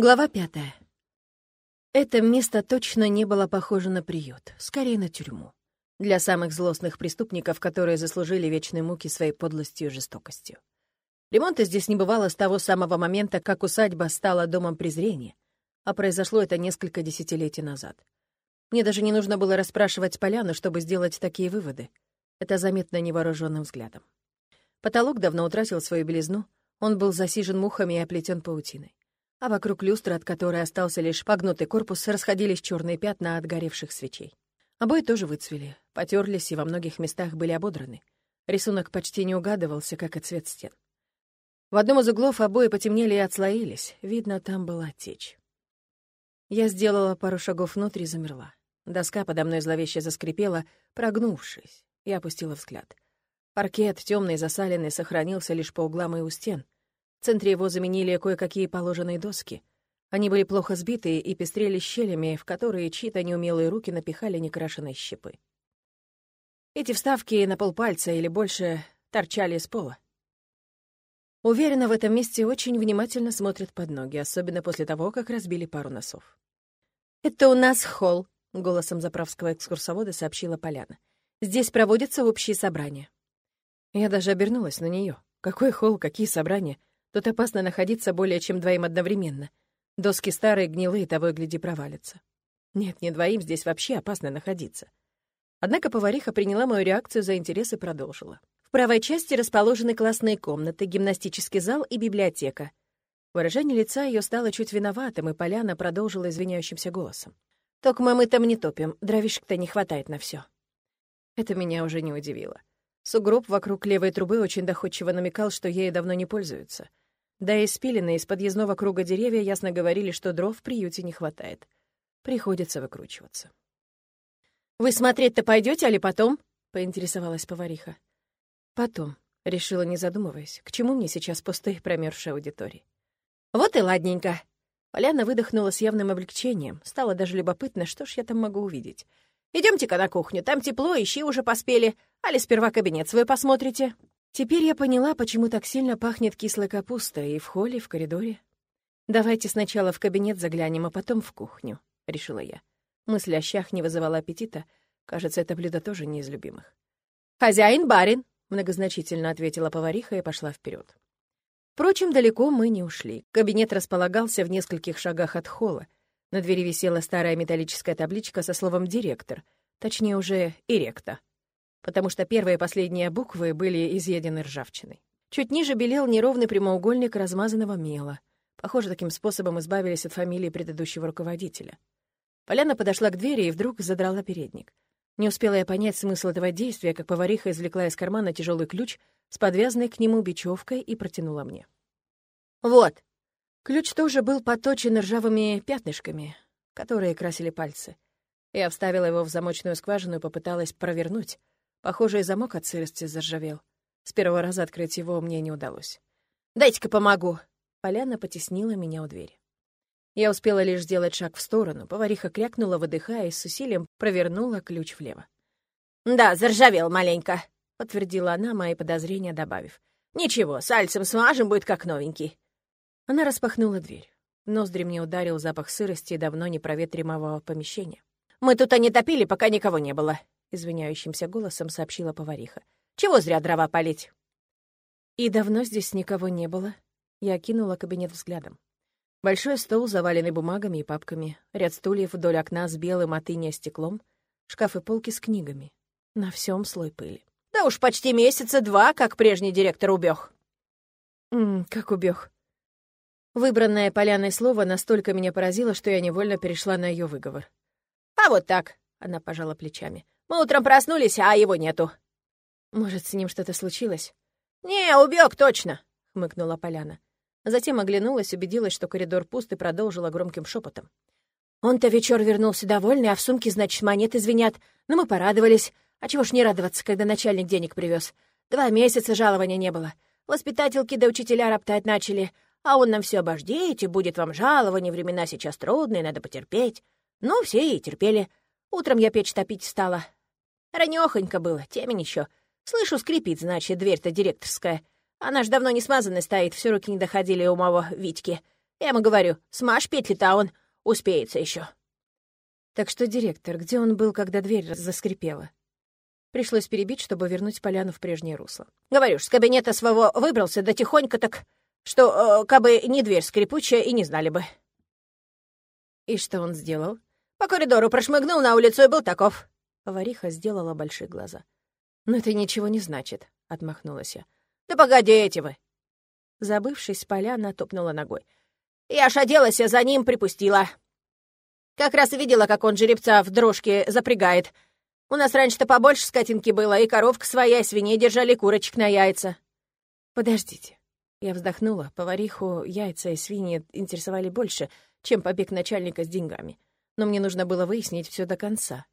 Глава пятая. Это место точно не было похоже на приют, скорее на тюрьму. Для самых злостных преступников, которые заслужили вечной муки своей подлостью и жестокостью. Ремонта здесь не бывало с того самого момента, как усадьба стала домом презрения, а произошло это несколько десятилетий назад. Мне даже не нужно было расспрашивать поляну, чтобы сделать такие выводы. Это заметно невооруженным взглядом. Потолок давно утратил свою белизну, он был засижен мухами и оплетен паутиной а вокруг люстры, от которой остался лишь погнутый корпус, расходились черные пятна от горевших свечей. Обои тоже выцвели, потерлись и во многих местах были ободраны. Рисунок почти не угадывался, как и цвет стен. В одном из углов обои потемнели и отслоились, видно, там была течь. Я сделала пару шагов внутрь и замерла. Доска подо мной зловеще заскрипела, прогнувшись. Я опустила взгляд. Паркет, темный засаленный, сохранился лишь по углам и у стен — в центре его заменили кое-какие положенные доски. Они были плохо сбитые и пестрели щелями, в которые чьи-то неумелые руки напихали некрашенные щепы. Эти вставки на полпальца или больше торчали из пола. Уверена, в этом месте очень внимательно смотрят под ноги, особенно после того, как разбили пару носов. «Это у нас холл», — голосом заправского экскурсовода сообщила Поляна. «Здесь проводятся общие собрания». Я даже обернулась на нее. Какой холл, какие собрания? Тут опасно находиться более чем двоим одновременно. Доски старые, гнилые, того и гляди провалятся. Нет, не двоим здесь вообще опасно находиться. Однако повариха приняла мою реакцию за интерес и продолжила. В правой части расположены классные комнаты, гимнастический зал и библиотека. Выражение лица ее стало чуть виноватым, и Поляна продолжила извиняющимся голосом. «Только мы там не топим, дровишек-то не хватает на все. Это меня уже не удивило. Сугроб вокруг левой трубы очень доходчиво намекал, что ею давно не пользуются. Да и спиленные из подъездного круга деревья ясно говорили, что дров в приюте не хватает. Приходится выкручиваться. «Вы смотреть-то пойдете, али потом?» — поинтересовалась повариха. «Потом», — решила, не задумываясь, к чему мне сейчас пустые промерзшие аудитории. «Вот и ладненько». Поляна выдохнула с явным облегчением. Стало даже любопытно, что ж я там могу увидеть. Идемте-ка на кухню, там тепло, ищи уже поспели. Али сперва кабинет свой посмотрите». Теперь я поняла, почему так сильно пахнет кислой капустой и в холле, и в коридоре. «Давайте сначала в кабинет заглянем, а потом в кухню», — решила я. Мысль о щах не вызывала аппетита. Кажется, это блюдо тоже не из любимых. «Хозяин, барин!» — многозначительно ответила повариха и пошла вперед. Впрочем, далеко мы не ушли. Кабинет располагался в нескольких шагах от холла. На двери висела старая металлическая табличка со словом «директор», точнее уже «иректа» потому что первые и последние буквы были изъедены ржавчиной. Чуть ниже белел неровный прямоугольник размазанного мела. Похоже, таким способом избавились от фамилии предыдущего руководителя. Поляна подошла к двери и вдруг задрала передник. Не успела я понять смысл этого действия, как повариха извлекла из кармана тяжелый ключ с подвязанной к нему бечевкой и протянула мне. «Вот!» Ключ тоже был поточен ржавыми пятнышками, которые красили пальцы. Я вставила его в замочную скважину и попыталась провернуть. Похоже, и замок от сырости заржавел. С первого раза открыть его мне не удалось. «Дайте-ка помогу!» Поляна потеснила меня у двери. Я успела лишь сделать шаг в сторону. Повариха крякнула, выдыхая, и с усилием провернула ключ влево. «Да, заржавел маленько», — подтвердила она мои подозрения, добавив. «Ничего, сальцем смажем, будет как новенький». Она распахнула дверь. Ноздри мне ударил запах сырости и давно непроветримого помещения. «Мы тут и не топили, пока никого не было», — извиняющимся голосом сообщила повариха. «Чего зря дрова палить?» «И давно здесь никого не было?» Я окинула кабинет взглядом. Большой стол, заваленный бумагами и папками, ряд стульев вдоль окна с белым от стеклом, шкаф и полки с книгами. На всем слой пыли. «Да уж почти месяца два, как прежний директор убег. «Ммм, как убег. Выбранное поляной слово настолько меня поразило, что я невольно перешла на ее выговор. «А вот так», — она пожала плечами. Мы утром проснулись, а его нету». «Может, с ним что-то случилось?» «Не, убег точно», — хмыкнула Поляна. Затем оглянулась, убедилась, что коридор пуст, и продолжила громким шепотом. «Он-то вечер вернулся довольный, а в сумке, значит, монеты звенят. Но мы порадовались. А чего ж не радоваться, когда начальник денег привез? Два месяца жалования не было. Воспитательки да учителя роптать начали. А он нам все обождите, будет вам жалование, времена сейчас трудные, надо потерпеть. Ну, все и терпели. Утром я печь топить стала, Ранёхонько было, темень еще. Слышу, скрипит, значит, дверь-то директорская. Она ж давно не смазанная стоит, все руки не доходили у моего Витьки. Я ему говорю, смажь петли-то, а он успеется еще. Так что директор, где он был, когда дверь заскрипела? Пришлось перебить, чтобы вернуть поляну в прежнее русло. Говорю ж, с кабинета своего выбрался, да тихонько так, что, э, кабы не дверь скрипучая, и не знали бы. И что он сделал? По коридору прошмыгнул на улицу и был таков. Повариха сделала большие глаза. «Но это ничего не значит», — отмахнулась я. «Да погодите вы!» Забывшись, поляна топнула ногой. «Я ж оделась, за ним припустила. Как раз видела, как он жеребца в дрожке запрягает. У нас раньше-то побольше скотинки было, и коровка своя, и свиней держали, курочек на яйца». «Подождите». Я вздохнула. Повариху яйца и свиньи интересовали больше, чем побег начальника с деньгами. Но мне нужно было выяснить все до конца.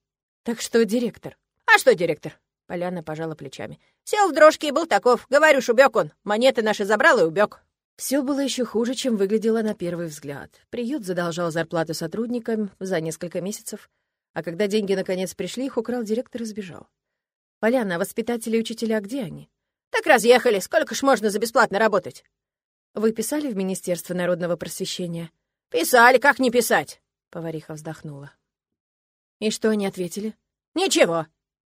«Так что директор?» «А что директор?» Поляна пожала плечами. «Сел в дрожке и был таков. Говорю убег он. Монеты наши забрал и убег. Все было еще хуже, чем выглядело на первый взгляд. Приют задолжал зарплату сотрудникам за несколько месяцев, а когда деньги наконец пришли, их украл директор и сбежал. «Поляна, а воспитатели и учителя где они?» «Так разъехали. Сколько ж можно за бесплатно работать?» «Вы писали в Министерство народного просвещения?» «Писали, как не писать?» Повариха вздохнула. «И что они ответили?» «Ничего».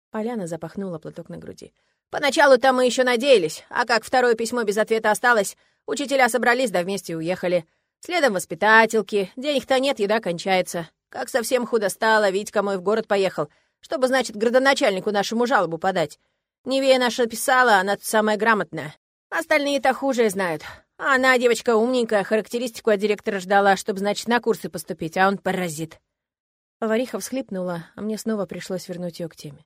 Поляна запахнула платок на груди. «Поначалу-то мы еще надеялись, а как второе письмо без ответа осталось, учителя собрались да вместе уехали. Следом воспитательки, денег-то нет, еда кончается. Как совсем худо стало, Витька мой в город поехал, чтобы, значит, градоначальнику нашему жалобу подать. Невея наша писала, она самая грамотная. Остальные-то хуже знают. Она, девочка умненькая, характеристику от директора ждала, чтобы, значит, на курсы поступить, а он паразит. Повариха всхлипнула, а мне снова пришлось вернуть ее к теме.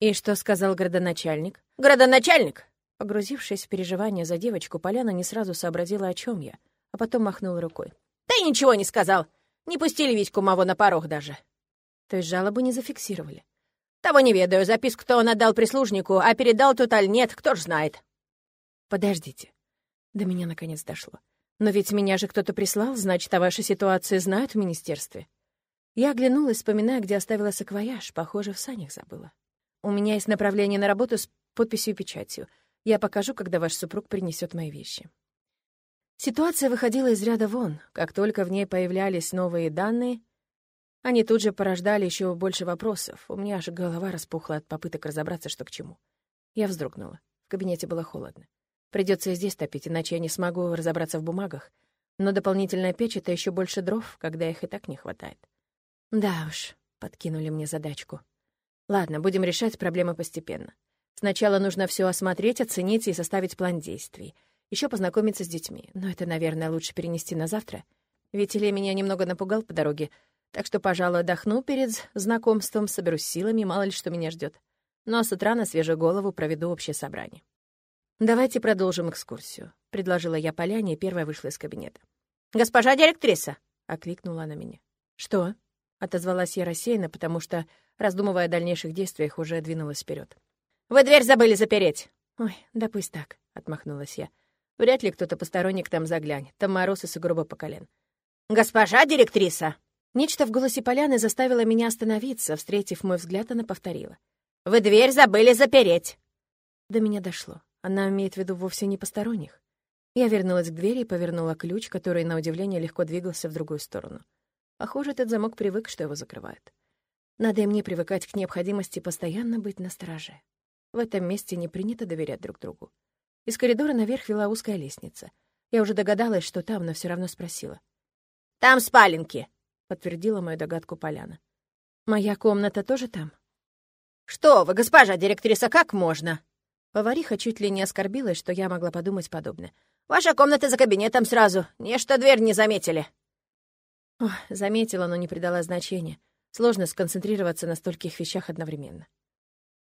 «И что сказал градоначальник?» «Градоначальник!» Погрузившись в переживания за девочку, Поляна не сразу сообразила, о чем я, а потом махнула рукой. «Да и ничего не сказал. Не пустили Витьку Маво на порог даже». То есть жалобы не зафиксировали. «Того не ведаю. Записку-то он отдал прислужнику, а передал тут аль нет, кто ж знает». «Подождите». До меня наконец дошло. «Но ведь меня же кто-то прислал, значит, о вашей ситуации знают в министерстве». Я оглянулась, вспоминая, где оставила саквояж. Похоже, в санях забыла. У меня есть направление на работу с подписью и печатью. Я покажу, когда ваш супруг принесет мои вещи. Ситуация выходила из ряда вон. Как только в ней появлялись новые данные, они тут же порождали еще больше вопросов. У меня аж голова распухла от попыток разобраться, что к чему. Я вздрогнула. В кабинете было холодно. Придется и здесь топить, иначе я не смогу разобраться в бумагах. Но дополнительная печь — это еще больше дров, когда их и так не хватает. Да уж, подкинули мне задачку. Ладно, будем решать проблемы постепенно. Сначала нужно все осмотреть, оценить и составить план действий. Еще познакомиться с детьми. Но это, наверное, лучше перенести на завтра. Ведь Илья меня немного напугал по дороге. Так что, пожалуй, отдохну перед знакомством, соберусь силами, мало ли что меня ждет. А с утра на свежую голову проведу общее собрание. «Давайте продолжим экскурсию», — предложила я Поляне, и первая вышла из кабинета. «Госпожа директриса!» — окликнула она меня. «Что?» Отозвалась я рассеянно, потому что, раздумывая о дальнейших действиях, уже двинулась вперед. «Вы дверь забыли запереть!» «Ой, да пусть так», — отмахнулась я. «Вряд ли кто-то посторонний к там заглянет. Там мороз и сугробы по колен». «Госпожа директриса!» Нечто в голосе Поляны заставило меня остановиться. Встретив мой взгляд, она повторила. «Вы дверь забыли запереть!» До меня дошло. Она имеет в виду вовсе не посторонних. Я вернулась к двери и повернула ключ, который, на удивление, легко двигался в другую сторону. Похоже, этот замок привык, что его закрывают. Надо и мне привыкать к необходимости постоянно быть на стороже. В этом месте не принято доверять друг другу. Из коридора наверх вела узкая лестница. Я уже догадалась, что там, но все равно спросила. «Там спаленки», — подтвердила мою догадку Поляна. «Моя комната тоже там?» «Что вы, госпожа директриса, как можно?» Повариха чуть ли не оскорбилась, что я могла подумать подобное. «Ваша комната за кабинетом сразу. Не что дверь не заметили». Ох, заметила, но не придала значения. Сложно сконцентрироваться на стольких вещах одновременно.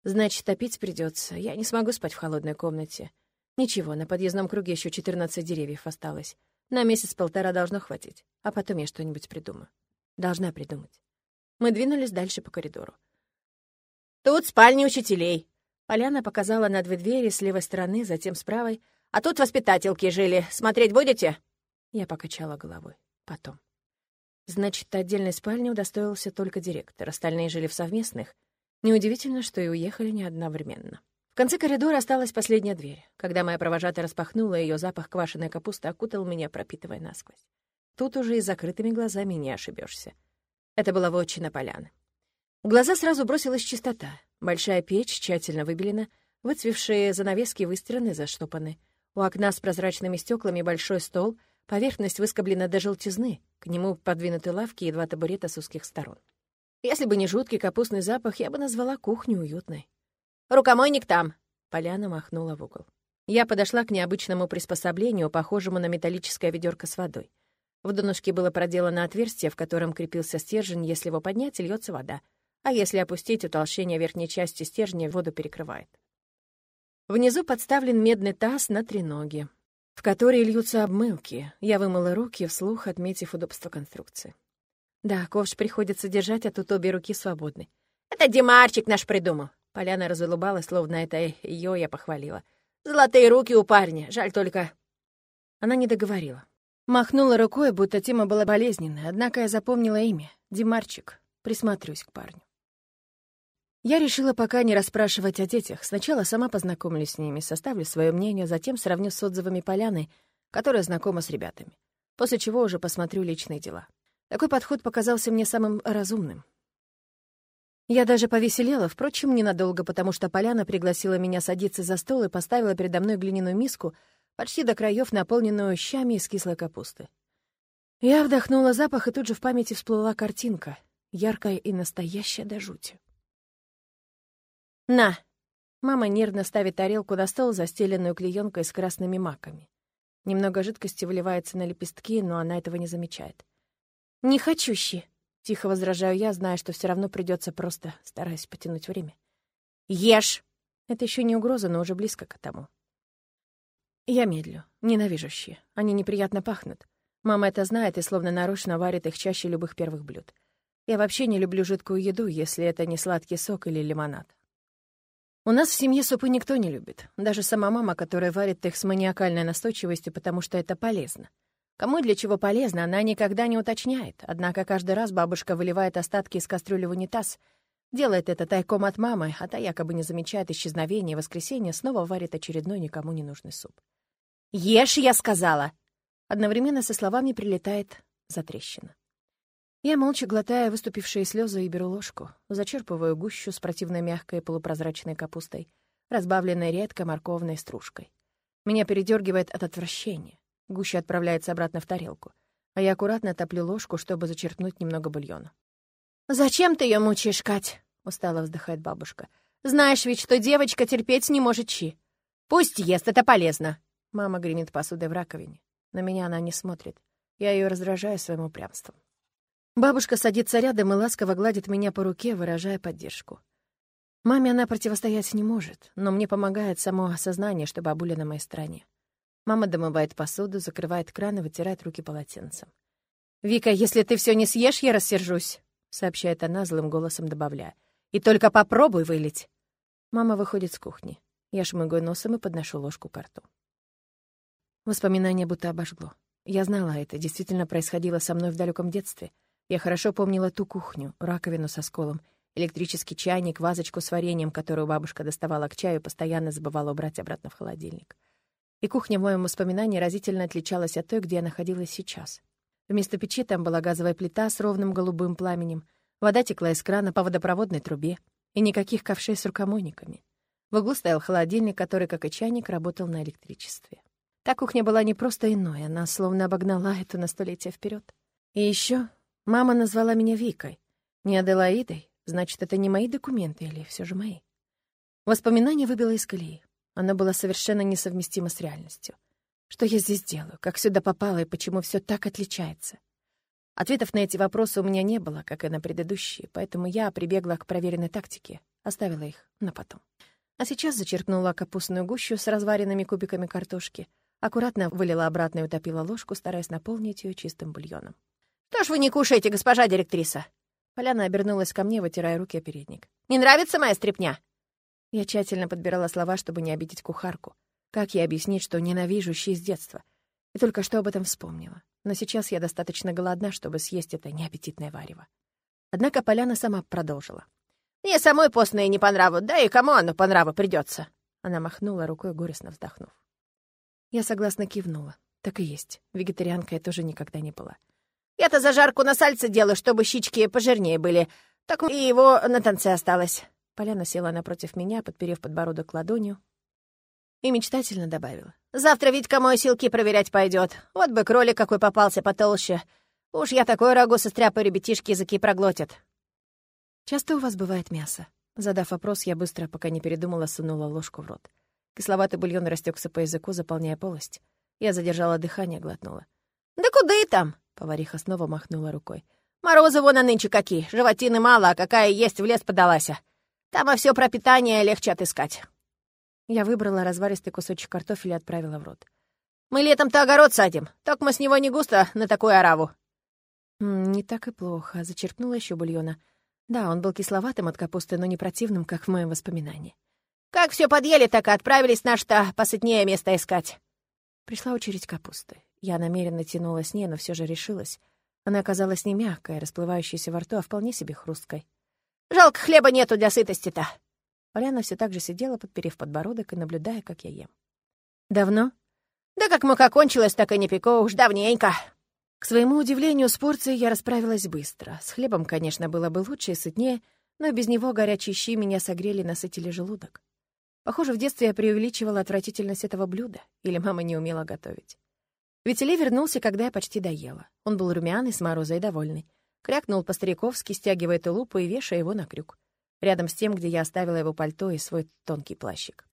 Значит, топить придется. Я не смогу спать в холодной комнате. Ничего, на подъездном круге еще 14 деревьев осталось. На месяц-полтора должно хватить. А потом я что-нибудь придумаю. Должна придумать. Мы двинулись дальше по коридору. «Тут спальни учителей». Поляна показала на две двери с левой стороны, затем с правой. «А тут воспитательки жили. Смотреть будете?» Я покачала головой. Потом. Значит, отдельной спальни удостоился только директор, остальные жили в совместных. Неудивительно, что и уехали не одновременно. В конце коридора осталась последняя дверь. Когда моя провожатая распахнула ее, запах квашеной капусты окутал меня, пропитывая насквозь. Тут уже и закрытыми глазами не ошибешься. Это была вотчина поляны. В глаза сразу бросилась чистота. Большая печь тщательно выбелена, выцвевшие занавески выстираны заштопаны. У окна с прозрачными стеклами большой стол, поверхность выскоблена до желтизны, к нему подвинуты лавки и два табурета с узких сторон. Если бы не жуткий капустный запах, я бы назвала кухню уютной. «Рукомойник там!» — Поляна махнула в угол. Я подошла к необычному приспособлению, похожему на металлическое ведерко с водой. В донышке было проделано отверстие, в котором крепился стержень, если его поднять, льется вода, а если опустить, утолщение верхней части стержня воду перекрывает. Внизу подставлен медный таз на треноге, в который льются обмылки. Я вымыла руки, вслух отметив удобство конструкции. Да, ковш приходится держать, а тут обе руки свободны. «Это Димарчик наш придумал!» Поляна разулыбалась, словно это ее я похвалила. «Золотые руки у парня, жаль только...» Она не договорила. Махнула рукой, будто тема была болезненная, однако я запомнила имя — Димарчик. Присматриваюсь к парню. Я решила пока не расспрашивать о детях. Сначала сама познакомлюсь с ними, составлю свое мнение, затем сравню с отзывами Поляны, которая знакома с ребятами. После чего уже посмотрю личные дела. Такой подход показался мне самым разумным. Я даже повеселела, впрочем, ненадолго, потому что Поляна пригласила меня садиться за стол и поставила передо мной глиняную миску, почти до краев наполненную щами из кислой капусты. Я вдохнула запах, и тут же в памяти всплыла картинка, яркая и настоящая до жути. «На!» Мама нервно ставит тарелку на стол, застеленную клеенкой с красными маками. Немного жидкости выливается на лепестки, но она этого не замечает. «Не хочу щи!» — тихо возражаю я, зная, что все равно придется просто, стараясь потянуть время. «Ешь!» Это еще не угроза, но уже близко к тому. Я медлю. Ненавижу щи. Они неприятно пахнут. Мама это знает и словно нарочно варит их чаще любых первых блюд. Я вообще не люблю жидкую еду, если это не сладкий сок или лимонад. У нас в семье супы никто не любит. Даже сама мама, которая варит их с маниакальной настойчивостью, потому что это полезно. Кому и для чего полезно, она никогда не уточняет. Однако каждый раз бабушка выливает остатки из кастрюли в унитаз. Делает это тайком от мамы, а та якобы не замечает исчезновения и воскресенья, снова варит очередной никому не нужный суп. «Ешь, я сказала!» Одновременно со словами прилетает затрещина. Я молча глотая выступившие слезы и беру ложку, зачерпываю гущу с противной мягкой полупрозрачной капустой, разбавленной редко морковной стружкой. Меня передергивает от отвращения. Гуща отправляется обратно в тарелку, а я аккуратно топлю ложку, чтобы зачерпнуть немного бульона. «Зачем ты ее мучаешь, Кать?» — устало вздыхает бабушка. «Знаешь ведь, что девочка терпеть не может чи. Пусть ест, это полезно!» Мама гремит посудой в раковине. На меня она не смотрит. Я ее раздражаю своим упрямством. Бабушка садится рядом и ласково гладит меня по руке, выражая поддержку. Маме она противостоять не может, но мне помогает само осознание, что бабуля на моей стороне. Мама домывает посуду, закрывает кран и вытирает руки полотенцем. «Вика, если ты все не съешь, я рассержусь», — сообщает она злым голосом, добавляя. «И только попробуй вылить». Мама выходит с кухни. Я шмыгаю носом и подношу ложку к рту. Воспоминание будто обожгло. Я знала это, действительно происходило со мной в далеком детстве — я хорошо помнила ту кухню, раковину со сколом, электрический чайник, вазочку с вареньем, которую бабушка доставала к чаю, постоянно забывала убрать обратно в холодильник. И кухня в моем воспоминании разительно отличалась от той, где я находилась сейчас. Вместо печи там была газовая плита с ровным голубым пламенем, вода текла из крана по водопроводной трубе и никаких ковшей с рукомойниками. В углу стоял холодильник, который, как и чайник, работал на электричестве. Та кухня была не просто иной, она словно обогнала эту на столетие вперед. И еще Мама назвала меня Викой. Не Аделаидой, значит, это не мои документы или все же мои. Воспоминание выбило из колеи. Оно было совершенно несовместимо с реальностью. Что я здесь делаю? Как сюда попала и почему все так отличается? Ответов на эти вопросы у меня не было, как и на предыдущие, поэтому я прибегла к проверенной тактике, оставила их на потом. А сейчас зачерпнула капустную гущу с разваренными кубиками картошки, аккуратно вылила обратно и утопила ложку, стараясь наполнить ее чистым бульоном. «Что ж вы не кушаете, госпожа директриса?» Поляна обернулась ко мне, вытирая руки о передник. «Не нравится моя стряпня?» Я тщательно подбирала слова, чтобы не обидеть кухарку. Как ей объяснить, что ненавижу щи с детства? И только что об этом вспомнила. Но сейчас я достаточно голодна, чтобы съесть это неаппетитное варево. Однако Поляна сама продолжила. «Мне самой постное не по нраву, да и кому оно по нраву придется. Она махнула рукой, горестно вздохнув. Я согласно кивнула. Так и есть. Вегетарианка я тоже никогда не была. Я-то зажарку на сальце делаю, чтобы щички пожирнее были. Так и его на танце осталось». Поляна села напротив меня, подперев подбородок ладонью, и мечтательно добавила. «Завтра Витька мой силки проверять пойдет. Вот бы кролик какой попался потолще. Уж я такой рагу состряпаю, ребятишки языки проглотят». «Часто у вас бывает мясо?» Задав вопрос, я быстро, пока не передумала, сунула ложку в рот. Кисловатый бульон растекся по языку, заполняя полость. Я задержала дыхание, глотнула. «Да куда и там?» — повариха снова махнула рукой. «Морозы вон а нынче какие. Животины мало, а какая есть в лес подалась. Там а все пропитание легче отыскать». Я выбрала разваристый кусочек картофеля и отправила в рот. «Мы летом-то огород садим, только мы с него не густо на такую ораву». «Не так и плохо», — зачерпнула еще бульона. Да, он был кисловатым от капусты, но не противным, как в моем воспоминании. «Как все подъели, так и отправились наш-то посытнее место искать». Пришла очередь капусты. Я намеренно тянула с ней, но все же решилась. Она оказалась не мягкая, расплывающаяся во рту, а вполне себе хрусткой. «Жалко, хлеба нету для сытости-то», Поляна все так же сидела, подперев подбородок и наблюдая, как я ем. «Давно?» «Да как мука кончилась, так и не пеку, уж давненько». К своему удивлению, с порцией я расправилась быстро. С хлебом, конечно, было бы лучше и сытнее, но без него горячие щи меня согрели и насытили желудок. Похоже, в детстве я преувеличивала отвратительность этого блюда, или мама не умела готовить. Витилей вернулся, когда я почти доела. Он был румяный, с мороза и довольный. Крякнул по-стариковски, стягивая тулупу и вешая его на крюк рядом с тем, где я оставила его пальто и свой тонкий плащик.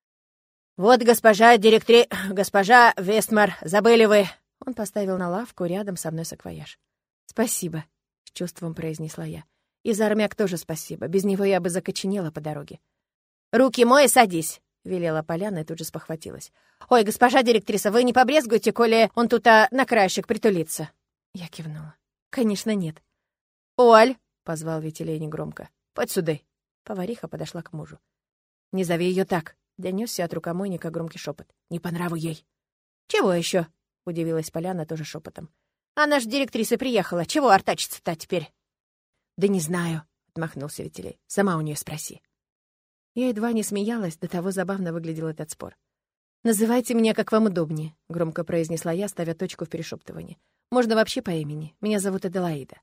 «Вот госпожа директри... госпожа Вестмар, забыли вы!» Он поставил на лавку рядом со мной саквояж. «Спасибо», — с чувством произнесла я. «И за армяк тоже спасибо. Без него я бы закоченела по дороге». «Руки мой садись», — велела Поляна и тут же спохватилась. «Ой, госпожа директриса, вы не побрезгуете, коли он тут а, на краешек притулится?» Я кивнула. «Конечно, нет». «Оль!» — позвал Витилей негромко. «Подь сюда!» Повариха подошла к мужу. «Не зови ее так!» — донесся от рукомойника громкий шепот. «Не по нраву ей!» «Чего еще? удивилась Поляна тоже шепотом. «Она ж директриса приехала. Чего артачиться-то теперь?» «Да не знаю», — отмахнулся Витилей. «Сама у нее спроси». Я едва не смеялась, до того забавно выглядел этот спор. «Называйте меня, как вам удобнее», — громко произнесла я, ставя точку в перешептывании. «Можно вообще по имени. Меня зовут Аделаида».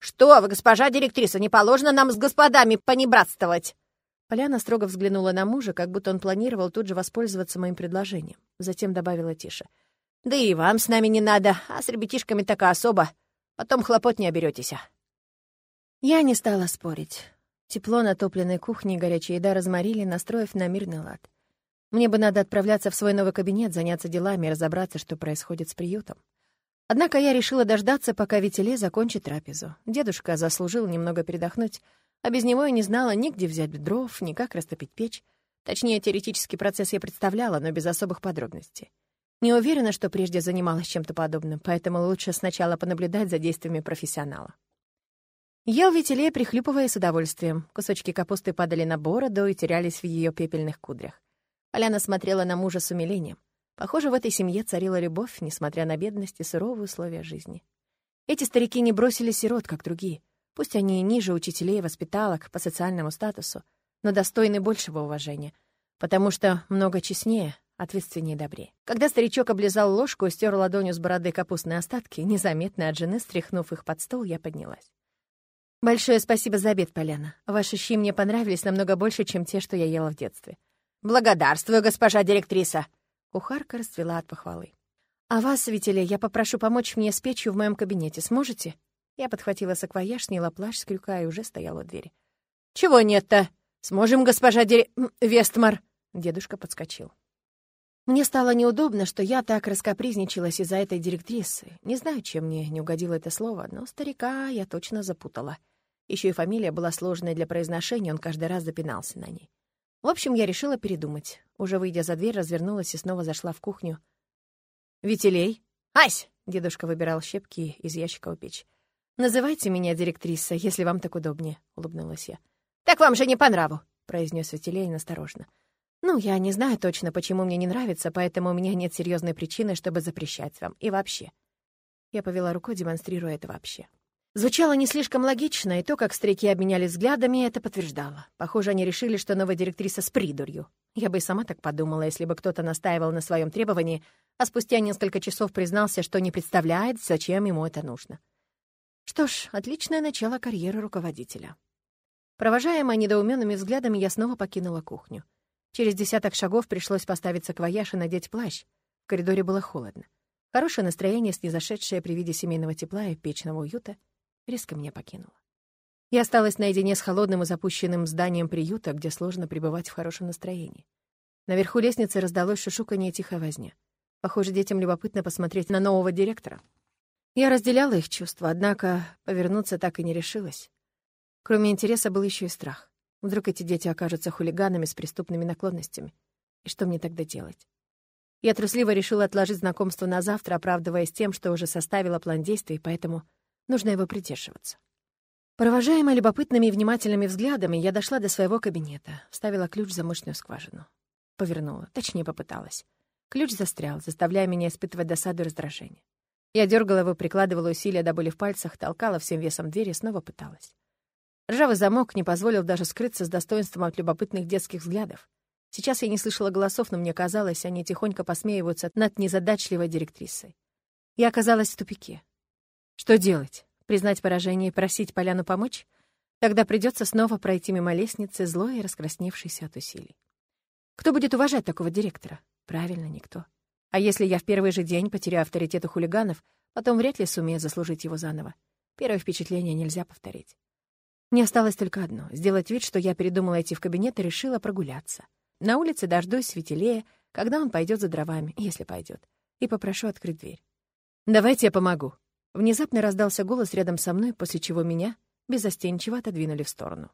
«Что вы, госпожа директриса, не положено нам с господами понебратствовать!» Поляна строго взглянула на мужа, как будто он планировал тут же воспользоваться моим предложением. Затем добавила тише. «Да и вам с нами не надо, а с ребятишками так особо. Потом хлопот не оберетесь. Я не стала спорить. Тепло натопленной кухни и горячая еда разморили, настроив на мирный лад. Мне бы надо отправляться в свой новый кабинет, заняться делами и разобраться, что происходит с приютом. Однако я решила дождаться, пока Витиле закончит трапезу. Дедушка заслужил немного передохнуть, а без него я не знала ни где взять дров, ни как растопить печь. Точнее, теоретический процесс я представляла, но без особых подробностей. Не уверена, что прежде занималась чем-то подобным, поэтому лучше сначала понаблюдать за действиями профессионала. Ел Витиле, прихлюпывая с удовольствием. Кусочки капусты падали на бороду и терялись в ее пепельных кудрях. Поляна смотрела на мужа с умилением. Похоже, в этой семье царила любовь, несмотря на бедность и суровые условия жизни. Эти старики не бросили сирот, как другие. Пусть они и ниже учителей и воспиталок по социальному статусу, но достойны большего уважения, потому что много честнее, ответственнее и добрее. Когда старичок облизал ложку и стер ладонью с бороды капустные остатки, незаметно от жены, стряхнув их под стол, я поднялась. «Большое спасибо за обед, Поляна. Ваши щи мне понравились намного больше, чем те, что я ела в детстве». «Благодарствую, госпожа директриса!» Кухарка расцвела от похвалы. «А вас, Витиле, я попрошу помочь мне с печью в моем кабинете. Сможете?» Я подхватила саквояж, сняла плащ с крюка и уже стояла у двери. «Чего нет-то? Сможем, госпожа Дери... Вестмар!» Дедушка подскочил. Мне стало неудобно, что я так раскопризничалась из-за этой директрисы. Не знаю, чем мне не угодило это слово, но старика я точно запутала. Еще и фамилия была сложная для произношения, он каждый раз запинался на ней. В общем, я решила передумать. Уже выйдя за дверь, развернулась и снова зашла в кухню. «Вителей?» «Ась!» — дедушка выбирал щепки из ящика у печи. «Называйте меня директриса, если вам так удобнее», — улыбнулась я. «Так вам же не по нраву», — произнес Вителей насторожно. «Ну, я не знаю точно, почему мне не нравится, поэтому у меня нет серьезной причины, чтобы запрещать вам. И вообще». Я повела рукой, демонстрируя это вообще. Звучало не слишком логично, и то, как старики обменялись взглядами, это подтверждало. Похоже, они решили, что новая директриса с придурью. Я бы и сама так подумала, если бы кто-то настаивал на своем требовании, а спустя несколько часов признался, что не представляет, зачем ему это нужно. Что ж, отличное начало карьеры руководителя. Провожаемая недоуменными взглядами, я снова покинула кухню. Через десяток шагов пришлось поставить саквояж и надеть плащ. В коридоре было холодно. Хорошее настроение, снизошедшее при виде семейного тепла и печного уюта, резко меня покинуло. Я осталась наедине с холодным и запущенным зданием приюта, где сложно пребывать в хорошем настроении. Наверху лестницы раздалось шушуканье и тихая возня. Похоже, детям любопытно посмотреть на нового директора. Я разделяла их чувства, однако повернуться так и не решилась. Кроме интереса был еще и страх. Вдруг эти дети окажутся хулиганами с преступными наклонностями. И что мне тогда делать? Я трусливо решила отложить знакомство на завтра, оправдываясь тем, что уже составила план действий, поэтому нужно его придерживаться. Провожаемая любопытными и внимательными взглядами, я дошла до своего кабинета, вставила ключ в замочную скважину. Повернула, точнее, попыталась. Ключ застрял, заставляя меня испытывать досаду и раздражение. Я дергала его, прикладывала усилия до боли в пальцах, толкала всем весом двери и снова пыталась. Ржавый замок не позволил даже скрыться с достоинством от любопытных детских взглядов. Сейчас я не слышала голосов, но мне казалось, они тихонько посмеиваются над незадачливой директрисой. Я оказалась в тупике. Что делать? Признать поражение и просить Поляну помочь? Тогда придется снова пройти мимо лестницы, злой и раскрасневшийся от усилий. Кто будет уважать такого директора? Правильно, никто. А если я в первый же день потеряю авторитет у хулиганов, потом вряд ли сумею заслужить его заново. Первое впечатление нельзя повторить. Мне осталось только одно — сделать вид, что я передумала идти в кабинет и решила прогуляться. На улице дождусь светлее, когда он пойдет за дровами, если пойдет, и попрошу открыть дверь. «Давайте я помогу». Внезапно раздался голос рядом со мной, после чего меня безостенчиво отодвинули в сторону.